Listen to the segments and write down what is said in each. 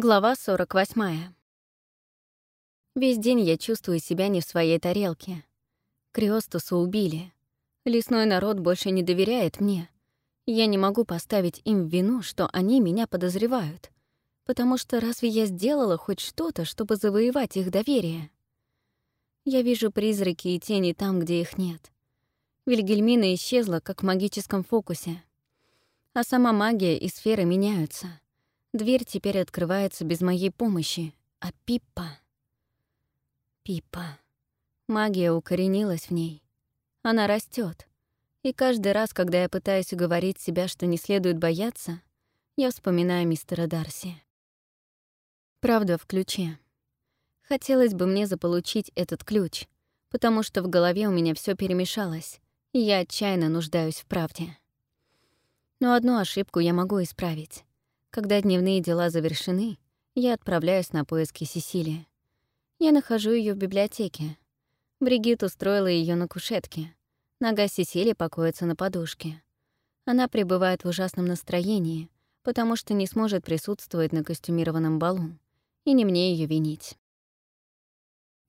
Глава 48. Весь день я чувствую себя не в своей тарелке. Криостуса убили. Лесной народ больше не доверяет мне. Я не могу поставить им вину, что они меня подозревают. Потому что разве я сделала хоть что-то, чтобы завоевать их доверие? Я вижу призраки и тени там, где их нет. Вильгельмина исчезла, как в магическом фокусе. А сама магия и сферы меняются — Дверь теперь открывается без моей помощи, а Пиппа... Пиппа. Магия укоренилась в ней. Она растет. И каждый раз, когда я пытаюсь уговорить себя, что не следует бояться, я вспоминаю мистера Дарси. Правда в ключе. Хотелось бы мне заполучить этот ключ, потому что в голове у меня все перемешалось, и я отчаянно нуждаюсь в правде. Но одну ошибку я могу исправить. Когда дневные дела завершены, я отправляюсь на поиски Сесилии. Я нахожу ее в библиотеке. Бригит устроила ее на кушетке. Нога Сесилии покоится на подушке. Она пребывает в ужасном настроении, потому что не сможет присутствовать на костюмированном балу, и не мне ее винить.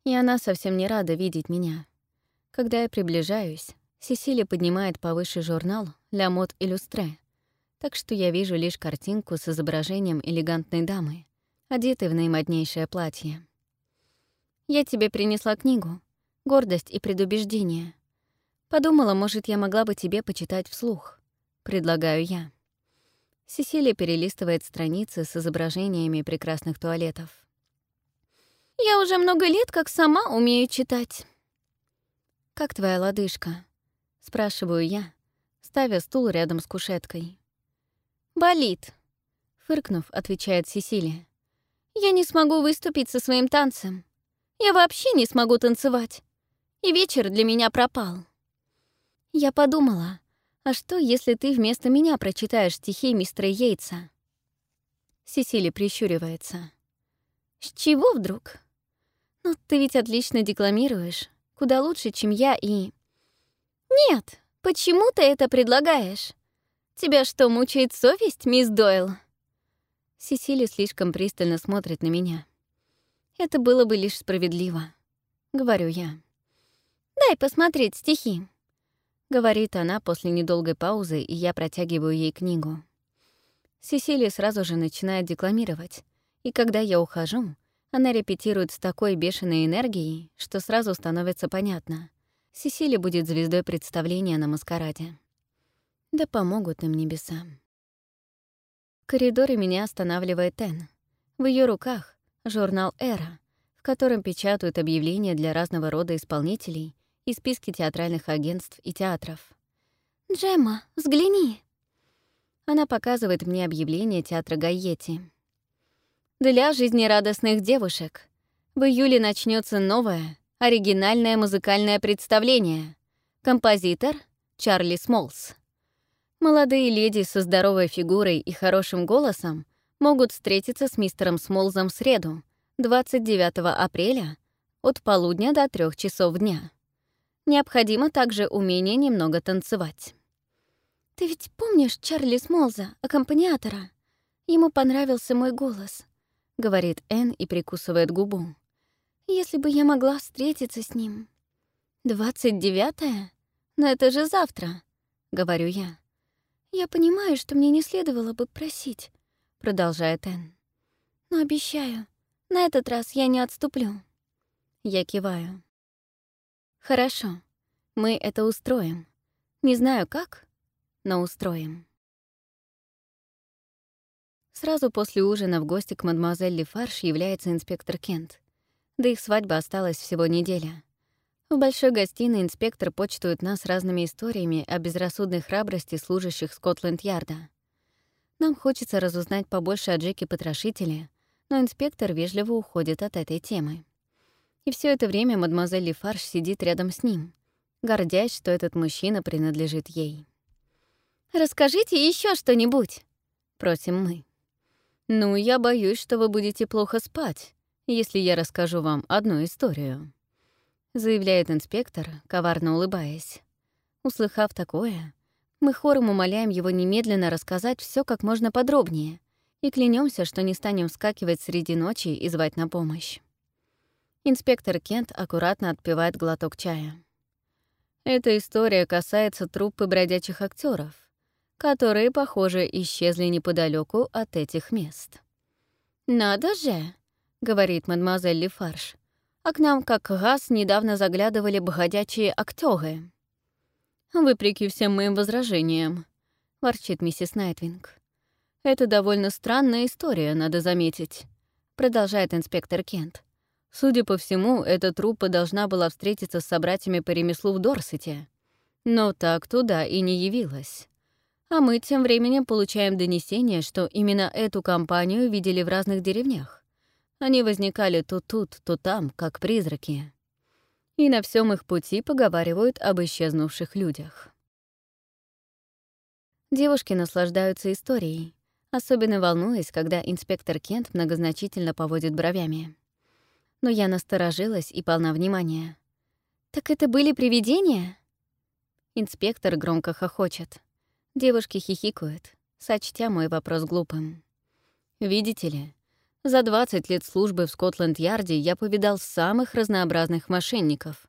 И она совсем не рада видеть меня. Когда я приближаюсь, Сесилия поднимает повыше журнал «Ля мод иллюстре», так что я вижу лишь картинку с изображением элегантной дамы, одетой в наимоднейшее платье. «Я тебе принесла книгу «Гордость и предубеждение». Подумала, может, я могла бы тебе почитать вслух. Предлагаю я. Сесилия перелистывает страницы с изображениями прекрасных туалетов. «Я уже много лет как сама умею читать». «Как твоя лодыжка?» — спрашиваю я, ставя стул рядом с кушеткой. «Болит», — фыркнув, отвечает Сесилия. «Я не смогу выступить со своим танцем. Я вообще не смогу танцевать. И вечер для меня пропал». Я подумала, а что, если ты вместо меня прочитаешь стихи мистера Йейтса? Сесили прищуривается. С чего вдруг? Ну, ты ведь отлично декламируешь. Куда лучше, чем я и... Нет, почему ты это предлагаешь? Тебя что, мучает совесть, мисс Дойл?» Сесили слишком пристально смотрит на меня. «Это было бы лишь справедливо», — говорю я. «Дай посмотреть стихи», — говорит она после недолгой паузы, и я протягиваю ей книгу. Сесилия сразу же начинает декламировать, и когда я ухожу, она репетирует с такой бешеной энергией, что сразу становится понятно. Сесилия будет звездой представления на маскараде. Да помогут им небеса. В коридоре меня останавливает Энн. В ее руках журнал «Эра», в котором печатают объявления для разного рода исполнителей и списки театральных агентств и театров. «Джемма, взгляни!» Она показывает мне объявление театра Гайети. «Для жизнерадостных девушек в июле начнется новое, оригинальное музыкальное представление. Композитор — Чарли Смолс. Молодые леди со здоровой фигурой и хорошим голосом могут встретиться с мистером Смолзом в среду, 29 апреля, от полудня до трех часов дня. Необходимо также умение немного танцевать. «Ты ведь помнишь Чарли Смолза, аккомпаниатора? Ему понравился мой голос», — говорит Энн и прикусывает губу. «Если бы я могла встретиться с ним». «Двадцать девятое? Но это же завтра», — говорю я. «Я понимаю, что мне не следовало бы просить», — продолжает Энн. «Но обещаю, на этот раз я не отступлю». Я киваю. «Хорошо, мы это устроим. Не знаю как, но устроим». Сразу после ужина в гости к мадемуазель Лефарш является инспектор Кент. До их свадьбы осталась всего неделя. В большой гостиной инспектор почтует нас разными историями о безрассудной храбрости служащих Скотланд-Ярда. Нам хочется разузнать побольше о Джеке Потрошителе, но инспектор вежливо уходит от этой темы. И все это время мадемуазель Лефарш сидит рядом с ним, гордясь, что этот мужчина принадлежит ей. «Расскажите еще что-нибудь», — просим мы. «Ну, я боюсь, что вы будете плохо спать, если я расскажу вам одну историю», заявляет инспектор, коварно улыбаясь. Услыхав такое, мы хором умоляем его немедленно рассказать все как можно подробнее, и клянемся, что не станем вскакивать среди ночи и звать на помощь. Инспектор Кент аккуратно отпивает глоток чая. Эта история касается труппы бродячих актеров, которые, похоже, исчезли неподалеку от этих мест. «Надо же!» — говорит мадемуазель Лефарш. «А к нам как раз недавно заглядывали бродячие актеры. «Вопреки всем моим возражениям», — ворчит миссис Найтвинг. «Это довольно странная история, надо заметить», — продолжает инспектор Кент. Судя по всему, эта труппа должна была встретиться с собратьями по ремеслу в Дорсете. Но так туда и не явилась. А мы тем временем получаем донесение, что именно эту компанию видели в разных деревнях. Они возникали то тут, то там, как призраки. И на всем их пути поговаривают об исчезнувших людях. Девушки наслаждаются историей, особенно волнуясь, когда инспектор Кент многозначительно поводит бровями но я насторожилась и полна внимания. «Так это были привидения?» Инспектор громко хохочет. Девушки хихикают, сочтя мой вопрос глупым. «Видите ли, за 20 лет службы в Скотланд-Ярде я повидал самых разнообразных мошенников,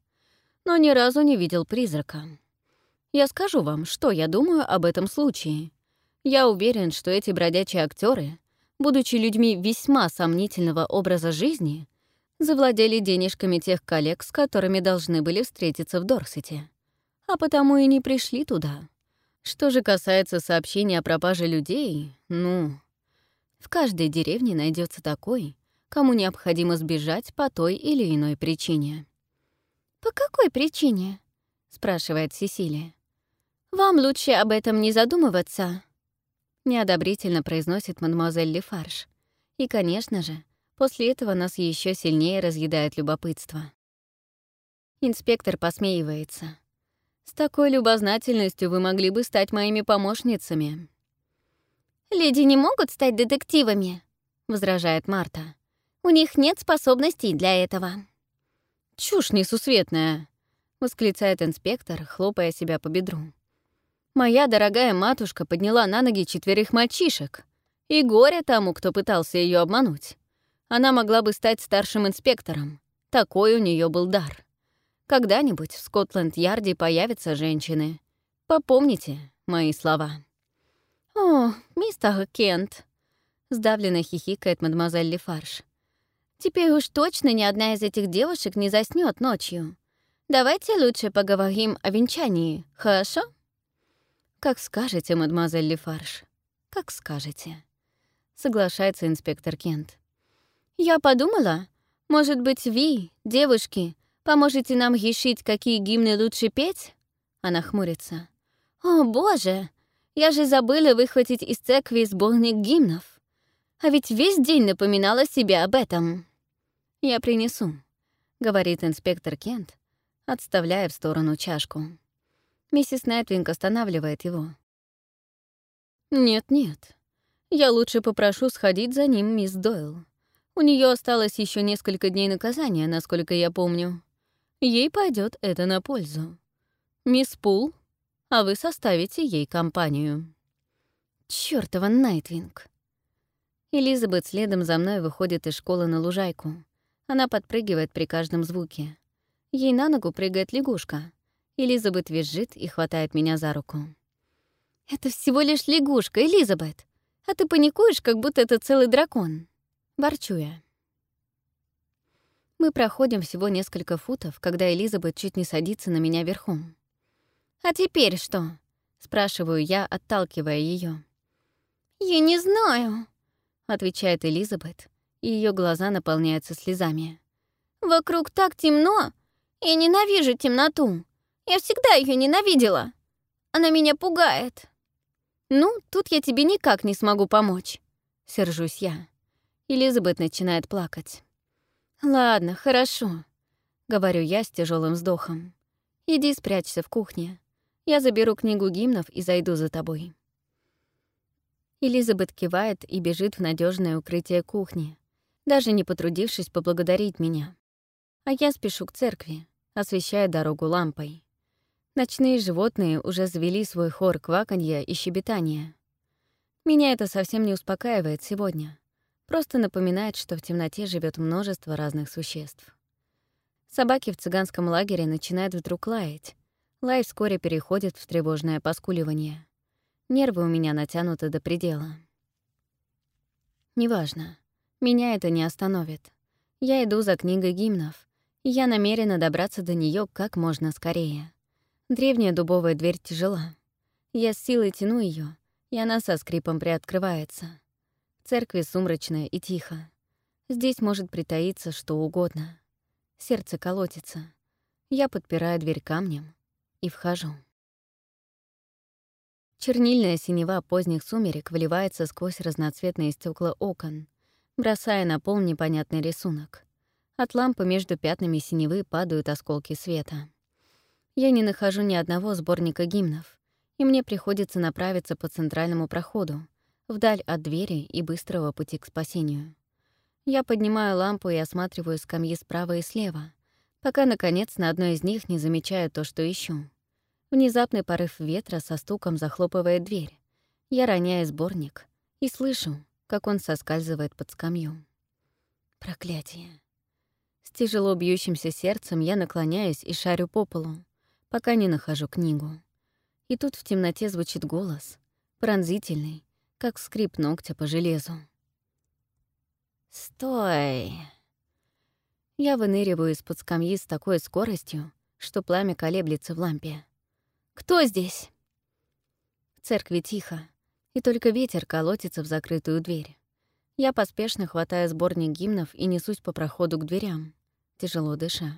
но ни разу не видел призрака. Я скажу вам, что я думаю об этом случае. Я уверен, что эти бродячие актеры, будучи людьми весьма сомнительного образа жизни, завладели денежками тех коллег, с которыми должны были встретиться в Дорсете. А потому и не пришли туда. Что же касается сообщения о пропаже людей, ну... В каждой деревне найдется такой, кому необходимо сбежать по той или иной причине. «По какой причине?» — спрашивает Сесилия. «Вам лучше об этом не задумываться», — неодобрительно произносит мадемуазель Лефарш. И, конечно же, После этого нас еще сильнее разъедает любопытство. Инспектор посмеивается. «С такой любознательностью вы могли бы стать моими помощницами». «Леди не могут стать детективами», — возражает Марта. «У них нет способностей для этого». «Чушь несусветная», — восклицает инспектор, хлопая себя по бедру. «Моя дорогая матушка подняла на ноги четверых мальчишек, и горе тому, кто пытался ее обмануть. Она могла бы стать старшим инспектором. Такой у нее был дар. Когда-нибудь в Скотланд-Ярде появятся женщины. Попомните мои слова. «О, мистер Кент», — сдавленно хихикает мадемуазель Лефарш. «Теперь уж точно ни одна из этих девушек не заснет ночью. Давайте лучше поговорим о венчании, хорошо?» «Как скажете, мадемуазель Лефарш, как скажете», — соглашается инспектор Кент. «Я подумала, может быть, вы, девушки, поможете нам решить, какие гимны лучше петь?» Она хмурится. «О, боже! Я же забыла выхватить из церкви сборник гимнов. А ведь весь день напоминала себе об этом». «Я принесу», — говорит инспектор Кент, отставляя в сторону чашку. Миссис Найтвинг останавливает его. «Нет-нет, я лучше попрошу сходить за ним мисс Дойл. У нее осталось еще несколько дней наказания, насколько я помню. Ей пойдет это на пользу. Мисс Пул, а вы составите ей компанию. Чёртова Найтвинг. Элизабет следом за мной выходит из школы на лужайку. Она подпрыгивает при каждом звуке. Ей на ногу прыгает лягушка. Элизабет визжит и хватает меня за руку. «Это всего лишь лягушка, Элизабет! А ты паникуешь, как будто это целый дракон!» Ворчу я. Мы проходим всего несколько футов, когда Элизабет чуть не садится на меня верхом. «А теперь что?» — спрашиваю я, отталкивая ее. «Я не знаю», — отвечает Элизабет, и ее глаза наполняются слезами. «Вокруг так темно. Я ненавижу темноту. Я всегда ее ненавидела. Она меня пугает». «Ну, тут я тебе никак не смогу помочь», — сержусь я. Элизабет начинает плакать. «Ладно, хорошо», — говорю я с тяжелым вздохом. «Иди спрячься в кухне. Я заберу книгу гимнов и зайду за тобой». Элизабет кивает и бежит в надежное укрытие кухни, даже не потрудившись поблагодарить меня. А я спешу к церкви, освещая дорогу лампой. Ночные животные уже завели свой хор кваканья и щебетания. Меня это совсем не успокаивает сегодня. Просто напоминает, что в темноте живет множество разных существ. Собаки в цыганском лагере начинают вдруг лаять. Лай вскоре переходит в тревожное поскуливание. Нервы у меня натянуты до предела. Неважно. Меня это не остановит. Я иду за книгой гимнов, и я намерена добраться до нее как можно скорее. Древняя дубовая дверь тяжела. Я с силой тяну ее, и она со скрипом приоткрывается. В церкви сумрачно и тихо. Здесь может притаиться что угодно. Сердце колотится. Я подпираю дверь камнем и вхожу. Чернильная синева поздних сумерек выливается сквозь разноцветные стекла окон, бросая на пол непонятный рисунок. От лампы между пятнами синевы падают осколки света. Я не нахожу ни одного сборника гимнов, и мне приходится направиться по центральному проходу, вдаль от двери и быстрого пути к спасению. Я поднимаю лампу и осматриваю скамьи справа и слева, пока, наконец, на одной из них не замечаю то, что ищу. Внезапный порыв ветра со стуком захлопывает дверь. Я роняю сборник и слышу, как он соскальзывает под скамью. Проклятие. С тяжело бьющимся сердцем я наклоняюсь и шарю по полу, пока не нахожу книгу. И тут в темноте звучит голос, пронзительный, как скрип ногтя по железу. «Стой!» Я выныриваю из-под скамьи с такой скоростью, что пламя колеблется в лампе. Кто здесь?» В церкви тихо, и только ветер колотится в закрытую дверь. Я поспешно хватаю сборник гимнов и несусь по проходу к дверям, тяжело дыша.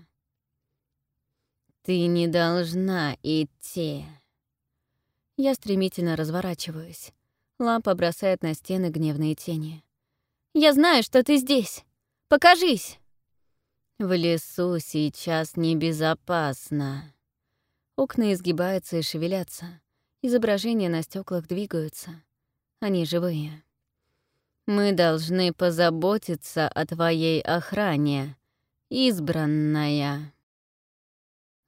«Ты не должна идти!» Я стремительно разворачиваюсь. Лампа бросает на стены гневные тени. «Я знаю, что ты здесь! Покажись!» «В лесу сейчас небезопасно!» Окна изгибаются и шевелятся. Изображения на стеклах двигаются. Они живые. «Мы должны позаботиться о твоей охране, избранная».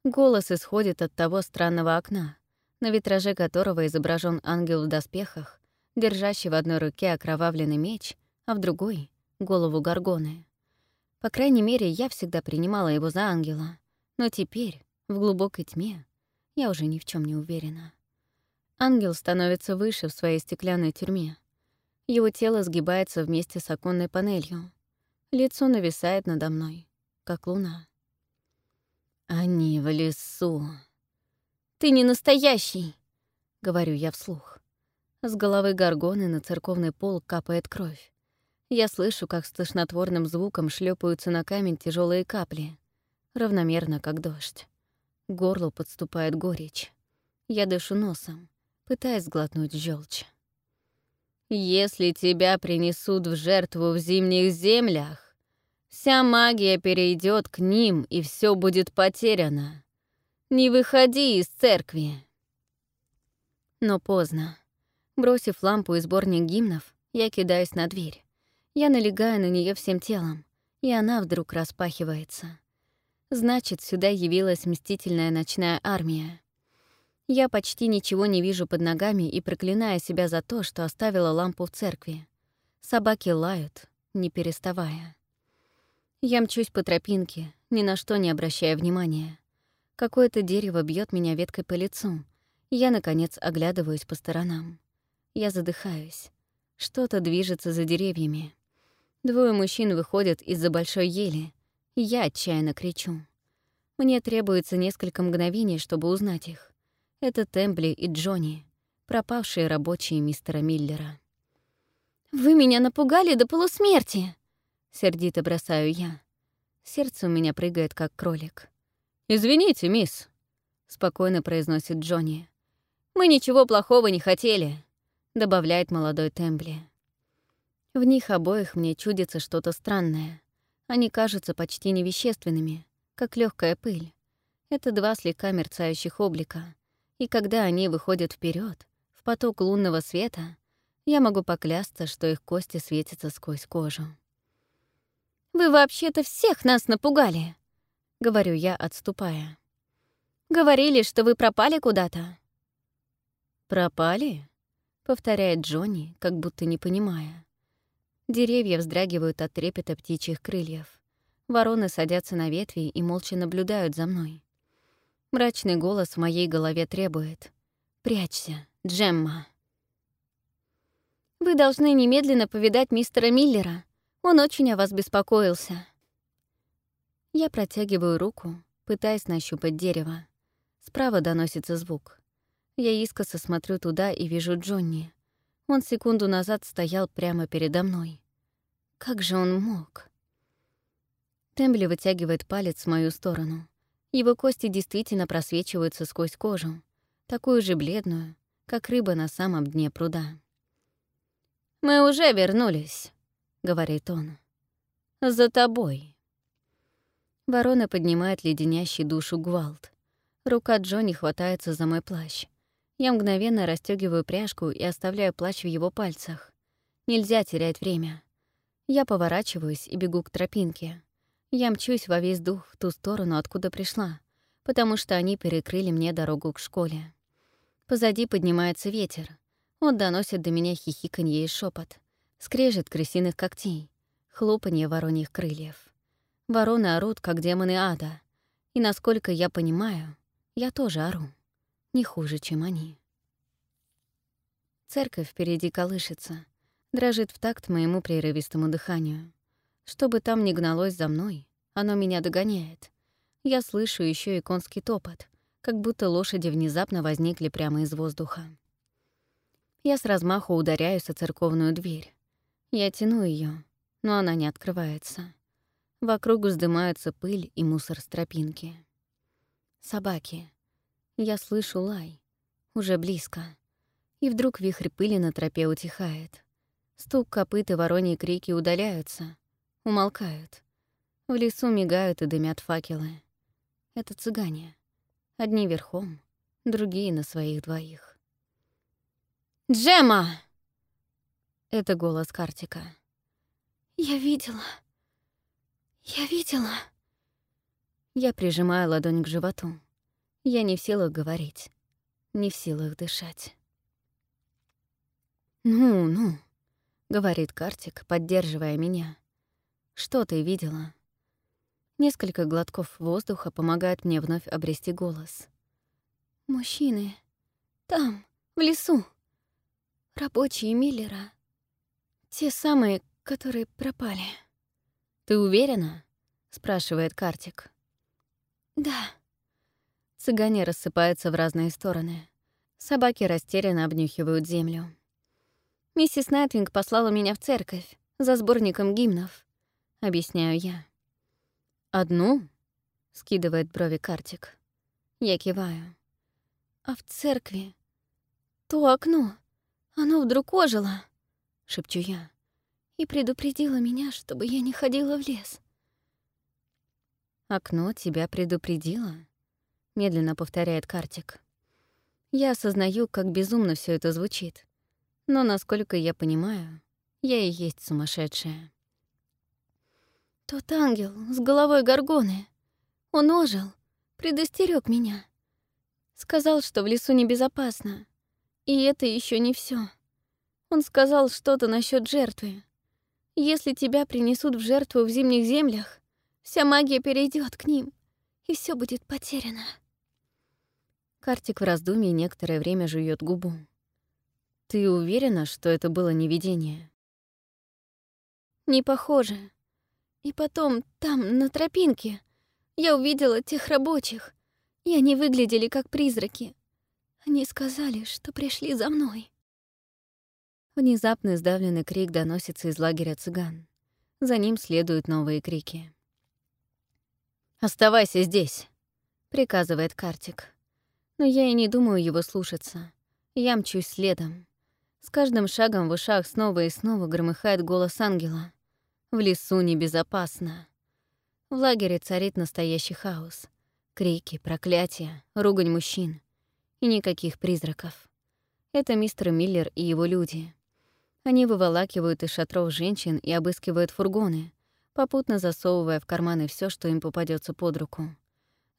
Голос исходит от того странного окна, на витраже которого изображен ангел в доспехах, держащий в одной руке окровавленный меч, а в другой — голову горгоны. По крайней мере, я всегда принимала его за ангела, но теперь, в глубокой тьме, я уже ни в чем не уверена. Ангел становится выше в своей стеклянной тюрьме. Его тело сгибается вместе с оконной панелью. Лицо нависает надо мной, как луна. «Они в лесу». «Ты не настоящий!» — говорю я вслух. С головы горгоны на церковный пол капает кровь. Я слышу, как с тошнотворным звуком шлепаются на камень тяжелые капли, равномерно, как дождь. К горлу подступает горечь. Я дышу носом, пытаясь сглотнуть желчь. «Если тебя принесут в жертву в зимних землях, вся магия перейдет к ним, и все будет потеряно. Не выходи из церкви!» Но поздно. Бросив лампу и сборник гимнов, я кидаюсь на дверь. Я налегаю на нее всем телом, и она вдруг распахивается. Значит, сюда явилась мстительная ночная армия. Я почти ничего не вижу под ногами и проклинаю себя за то, что оставила лампу в церкви. Собаки лают, не переставая. Я мчусь по тропинке, ни на что не обращая внимания. Какое-то дерево бьет меня веткой по лицу. Я, наконец, оглядываюсь по сторонам. Я задыхаюсь. Что-то движется за деревьями. Двое мужчин выходят из-за большой ели — я отчаянно кричу. Мне требуется несколько мгновений, чтобы узнать их. Это Тембли и Джонни, пропавшие рабочие мистера Миллера. «Вы меня напугали до полусмерти!» — сердито бросаю я. Сердце у меня прыгает, как кролик. «Извините, мисс», — спокойно произносит Джонни. «Мы ничего плохого не хотели», — добавляет молодой Тембли. В них обоих мне чудится что-то странное. Они кажутся почти невещественными, как легкая пыль. Это два слегка мерцающих облика. И когда они выходят вперед, в поток лунного света, я могу поклясться, что их кости светятся сквозь кожу. «Вы вообще-то всех нас напугали!» — говорю я, отступая. «Говорили, что вы пропали куда-то». «Пропали?» повторяет Джонни, как будто не понимая. Деревья вздрагивают от трепета птичьих крыльев. Вороны садятся на ветви и молча наблюдают за мной. Мрачный голос в моей голове требует. «Прячься, Джемма!» «Вы должны немедленно повидать мистера Миллера. Он очень о вас беспокоился». Я протягиваю руку, пытаясь нащупать дерево. Справа доносится звук. Я искоса смотрю туда и вижу Джонни. Он секунду назад стоял прямо передо мной. Как же он мог? Тембли вытягивает палец в мою сторону. Его кости действительно просвечиваются сквозь кожу, такую же бледную, как рыба на самом дне пруда. «Мы уже вернулись», — говорит он. «За тобой». Ворона поднимает леденящий душу гвалт. Рука Джонни хватается за мой плащ. Я мгновенно расстегиваю пряжку и оставляю плащ в его пальцах. Нельзя терять время. Я поворачиваюсь и бегу к тропинке. Я мчусь во весь дух в ту сторону, откуда пришла, потому что они перекрыли мне дорогу к школе. Позади поднимается ветер. Он доносит до меня хихиканье и шепот, скрежет крысиных когтей, хлопанье вороньих крыльев. Вороны орут, как демоны ада. И, насколько я понимаю, я тоже ору. Не хуже, чем они. Церковь впереди колышется, дрожит в такт моему прерывистому дыханию. Что бы там ни гналось за мной, оно меня догоняет. Я слышу еще и конский топот, как будто лошади внезапно возникли прямо из воздуха. Я с размаху ударяюсь о церковную дверь. Я тяну ее, но она не открывается. Вокруг вздымаются пыль и мусор с тропинки. Собаки. Я слышу лай. Уже близко. И вдруг вихрь пыли на тропе утихает. Стук копыт и вороньи крики удаляются, умолкают. В лесу мигают и дымят факелы. Это цыгане. Одни верхом, другие на своих двоих. «Джема!» Это голос Картика. «Я видела», «Я видела...» Я прижимаю ладонь к животу. Я не в силах говорить, не в силах дышать. «Ну, ну», — говорит Картик, поддерживая меня. «Что ты видела?» Несколько глотков воздуха помогают мне вновь обрести голос. «Мужчины. Там, в лесу. Рабочие Миллера. Те самые, которые пропали». «Ты уверена?» — спрашивает Картик. «Да». Цыгане рассыпаются в разные стороны. Собаки растерянно обнюхивают землю. «Миссис Найтвинг послала меня в церковь за сборником гимнов», — объясняю я. «Одну?» — скидывает брови Картик. Я киваю. «А в церкви то окно, оно вдруг ожило», — шепчу я и предупредила меня, чтобы я не ходила в лес. «Окно тебя предупредило?» — медленно повторяет Картик. Я осознаю, как безумно все это звучит. Но, насколько я понимаю, я и есть сумасшедшая. «Тот ангел с головой горгоны. Он ожил, предостерег меня. Сказал, что в лесу небезопасно. И это еще не все. Он сказал что-то насчет жертвы. Если тебя принесут в жертву в зимних землях, вся магия перейдет к ним, и все будет потеряно. Картик в раздумье некоторое время жует губу. Ты уверена, что это было не видение? Не похоже. И потом, там, на тропинке, я увидела тех рабочих, и они выглядели как призраки. Они сказали, что пришли за мной. Внезапный сдавленный крик доносится из лагеря цыган. За ним следуют новые крики. «Оставайся здесь!» — приказывает Картик. Но я и не думаю его слушаться. Я мчусь следом. С каждым шагом в ушах снова и снова громыхает голос ангела. В лесу небезопасно. В лагере царит настоящий хаос. Крики, проклятия, ругань мужчин. И никаких призраков. Это мистер Миллер и его люди. Они выволакивают из шатров женщин и обыскивают фургоны, попутно засовывая в карманы все, что им попадется под руку.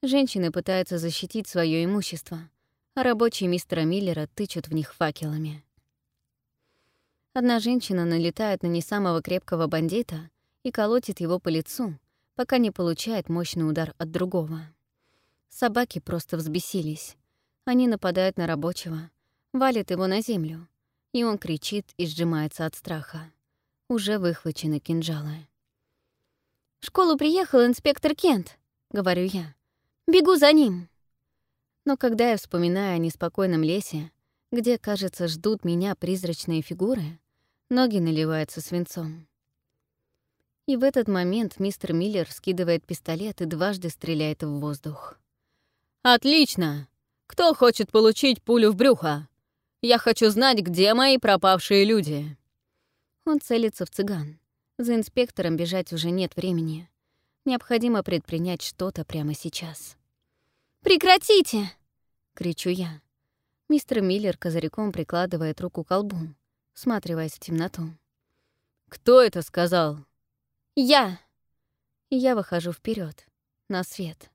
Женщины пытаются защитить свое имущество, а рабочие мистера Миллера тычут в них факелами. Одна женщина налетает на не самого крепкого бандита и колотит его по лицу, пока не получает мощный удар от другого. Собаки просто взбесились. Они нападают на рабочего, валят его на землю, и он кричит и сжимается от страха. Уже выхвачены кинжалы. «В школу приехал инспектор Кент», — говорю я. «Бегу за ним». Но когда я вспоминаю о неспокойном лесе, где, кажется, ждут меня призрачные фигуры, ноги наливаются свинцом. И в этот момент мистер Миллер скидывает пистолет и дважды стреляет в воздух. «Отлично! Кто хочет получить пулю в брюхо? Я хочу знать, где мои пропавшие люди!» Он целится в цыган. За инспектором бежать уже нет времени. Необходимо предпринять что-то прямо сейчас. «Прекратите!» — кричу я. Мистер Миллер козырьком прикладывает руку к колбу, всматриваясь в темноту. «Кто это сказал?» «Я!» Я выхожу вперед, на свет.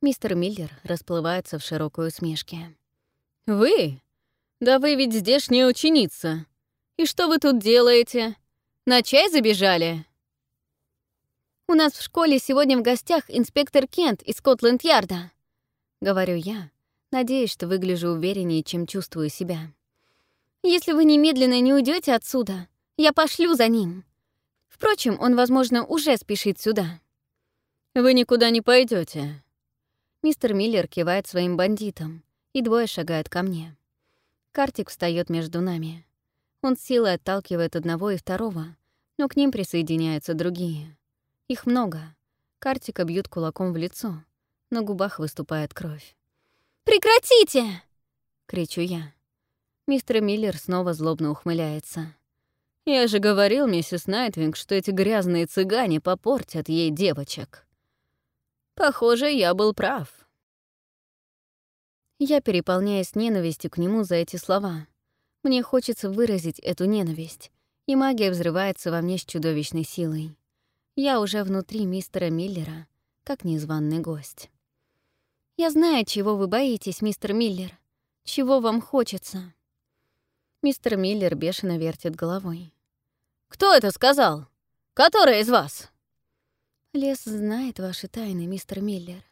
Мистер Миллер расплывается в широкой усмешке. «Вы? Да вы ведь здешняя ученица. И что вы тут делаете? На чай забежали?» «У нас в школе сегодня в гостях инспектор Кент из Скотланд-Ярда», — говорю я, надеясь, что выгляжу увереннее, чем чувствую себя. «Если вы немедленно не уйдете отсюда, я пошлю за ним. Впрочем, он, возможно, уже спешит сюда». «Вы никуда не пойдете. Мистер Миллер кивает своим бандитам, и двое шагают ко мне. Картик встает между нами. Он с силой отталкивает одного и второго, но к ним присоединяются другие. Их много. Картика бьют кулаком в лицо, на губах выступает кровь. «Прекратите!» — кричу я. Мистер Миллер снова злобно ухмыляется. «Я же говорил, миссис Найтвинг, что эти грязные цыгане попортят ей девочек». Похоже, я был прав. Я переполняюсь ненавистью к нему за эти слова. Мне хочется выразить эту ненависть, и магия взрывается во мне с чудовищной силой. Я уже внутри мистера Миллера, как незваный гость. «Я знаю, чего вы боитесь, мистер Миллер. Чего вам хочется?» Мистер Миллер бешено вертит головой. «Кто это сказал? Который из вас?» «Лес знает ваши тайны, мистер Миллер.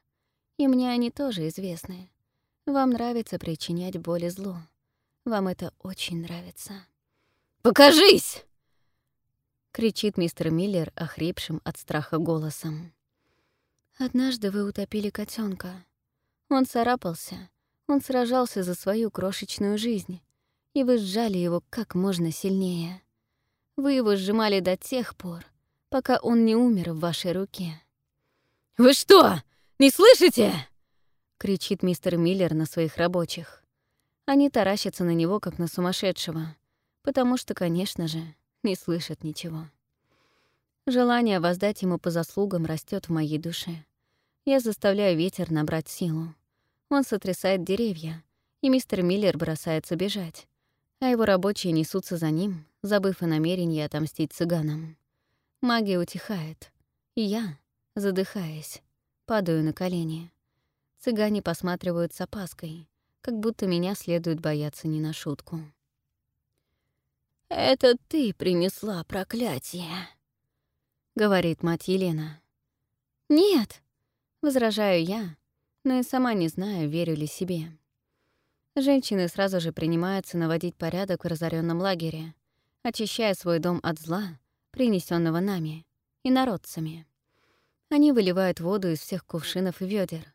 И мне они тоже известны. Вам нравится причинять боль и зло. Вам это очень нравится». «Покажись!» — кричит мистер Миллер охрипшим от страха голосом. «Однажды вы утопили котенка. Он царапался, он сражался за свою крошечную жизнь, и вы сжали его как можно сильнее. Вы его сжимали до тех пор, пока он не умер в вашей руке. «Вы что, не слышите?» — кричит мистер Миллер на своих рабочих. Они таращатся на него, как на сумасшедшего, потому что, конечно же, не слышат ничего. Желание воздать ему по заслугам растет в моей душе. Я заставляю ветер набрать силу. Он сотрясает деревья, и мистер Миллер бросается бежать, а его рабочие несутся за ним, забыв о намерении отомстить цыганам. Магия утихает, и я, задыхаясь, падаю на колени. Цыгане посматривают с опаской, как будто меня следует бояться не на шутку. «Это ты принесла проклятие», — говорит мать Елена. «Нет», Возражаю я, но и сама не знаю, верю ли себе. Женщины сразу же принимаются наводить порядок в разоренном лагере, очищая свой дом от зла, принесенного нами и народцами. Они выливают воду из всех кувшинов и ведер.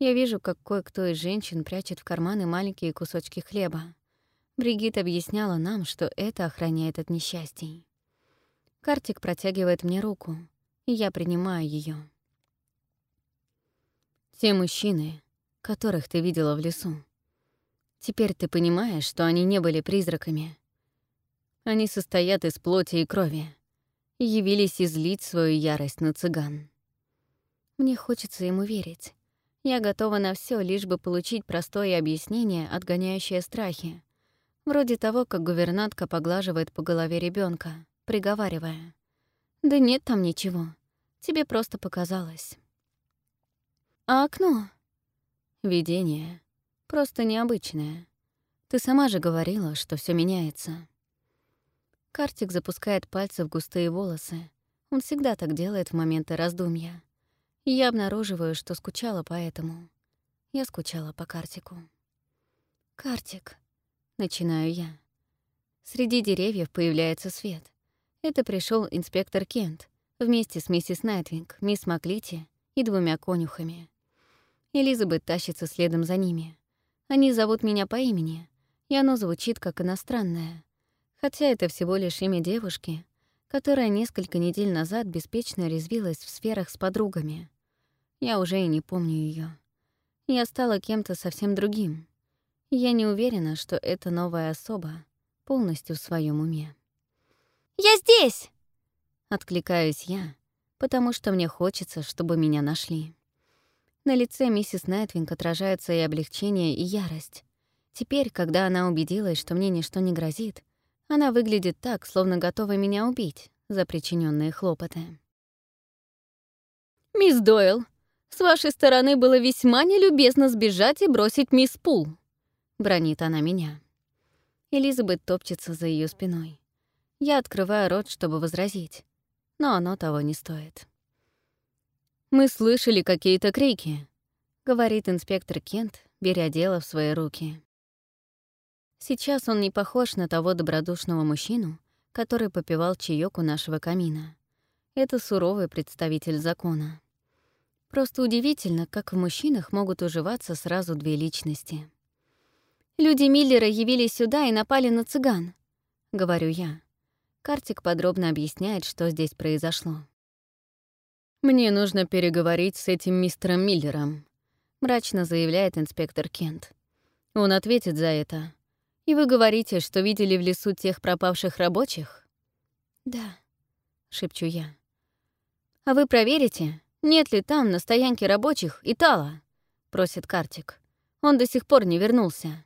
Я вижу, как кое-кто из женщин прячет в карманы маленькие кусочки хлеба. Бригит объясняла нам, что это охраняет от несчастий. Картик протягивает мне руку, и я принимаю ее. Те мужчины, которых ты видела в лесу. Теперь ты понимаешь, что они не были призраками. Они состоят из плоти и крови и явились излить свою ярость на цыган. Мне хочется ему верить. Я готова на все, лишь бы получить простое объяснение, отгоняющее страхи. Вроде того, как гувернантка поглаживает по голове ребенка, приговаривая. «Да нет там ничего. Тебе просто показалось». А окно? Видение. Просто необычное. Ты сама же говорила, что все меняется. Картик запускает пальцы в густые волосы. Он всегда так делает в моменты раздумья. Я обнаруживаю, что скучала по этому. Я скучала по Картику. «Картик», — начинаю я. Среди деревьев появляется свет. Это пришел инспектор Кент вместе с миссис Найтвинг, мисс Маклити и двумя конюхами. Элизабет тащится следом за ними. Они зовут меня по имени, и оно звучит как иностранное. Хотя это всего лишь имя девушки, которая несколько недель назад беспечно резвилась в сферах с подругами. Я уже и не помню ее. Я стала кем-то совсем другим. Я не уверена, что эта новая особа полностью в своем уме. «Я здесь!» — откликаюсь я, потому что мне хочется, чтобы меня нашли. На лице миссис Найтвинг отражается и облегчение, и ярость. Теперь, когда она убедилась, что мне ничто не грозит, она выглядит так, словно готова меня убить за причиненные хлопоты. «Мисс Дойл, с вашей стороны было весьма нелюбезно сбежать и бросить мисс Пул», — бронит она меня. Элизабет топчется за ее спиной. Я открываю рот, чтобы возразить, но оно того не стоит. «Мы слышали какие-то крики», — говорит инспектор Кент, беря дело в свои руки. Сейчас он не похож на того добродушного мужчину, который попивал чаёк у нашего камина. Это суровый представитель закона. Просто удивительно, как в мужчинах могут уживаться сразу две личности. «Люди Миллера явились сюда и напали на цыган», — говорю я. Картик подробно объясняет, что здесь произошло. «Мне нужно переговорить с этим мистером Миллером», — мрачно заявляет инспектор Кент. «Он ответит за это. И вы говорите, что видели в лесу тех пропавших рабочих? Да, шепчу я. А вы проверите, нет ли там на стоянке рабочих Итала? просит Картик. Он до сих пор не вернулся.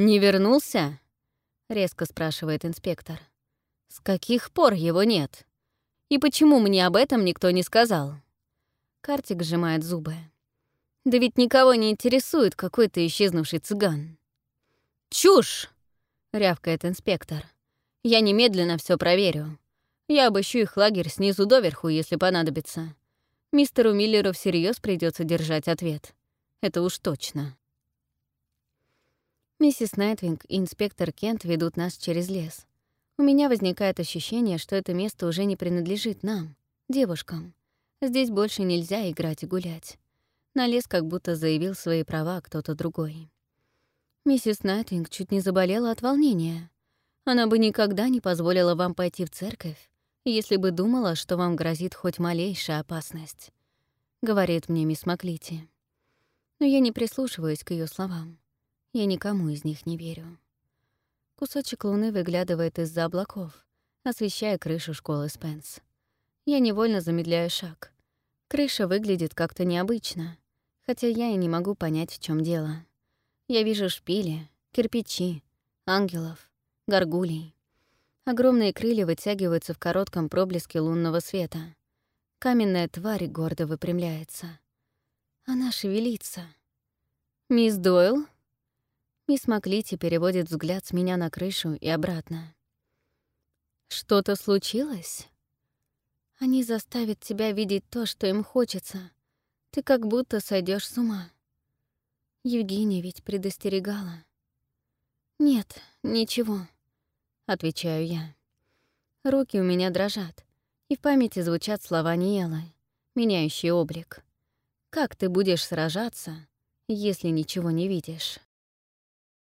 Не вернулся? резко спрашивает инспектор. С каких пор его нет? И почему мне об этом никто не сказал? Картик сжимает зубы. Да ведь никого не интересует какой-то исчезнувший цыган. «Чушь!» — рявкает инспектор. «Я немедленно все проверю. Я обыщу их лагерь снизу доверху, если понадобится. Мистеру Миллеру всерьез придется держать ответ. Это уж точно». Миссис Найтвинг и инспектор Кент ведут нас через лес. У меня возникает ощущение, что это место уже не принадлежит нам, девушкам. Здесь больше нельзя играть и гулять. На лес как будто заявил свои права кто-то другой. Миссис Найтинг чуть не заболела от волнения. Она бы никогда не позволила вам пойти в церковь, если бы думала, что вам грозит хоть малейшая опасность», — говорит мне мисс Маклити. Но я не прислушиваюсь к ее словам. Я никому из них не верю. Кусочек луны выглядывает из-за облаков, освещая крышу школы Спенс. Я невольно замедляю шаг. Крыша выглядит как-то необычно, хотя я и не могу понять, в чем дело. Я вижу шпили, кирпичи, ангелов, горгулей. Огромные крылья вытягиваются в коротком проблеске лунного света. Каменная тварь гордо выпрямляется. Она шевелится. «Мисс Дойл?» Мисс Маклити переводит взгляд с меня на крышу и обратно. «Что-то случилось?» Они заставят тебя видеть то, что им хочется. Ты как будто сойдешь с ума. Евгения ведь предостерегала. «Нет, ничего», — отвечаю я. Руки у меня дрожат, и в памяти звучат слова Ниэлы, меняющие облик. «Как ты будешь сражаться, если ничего не видишь?»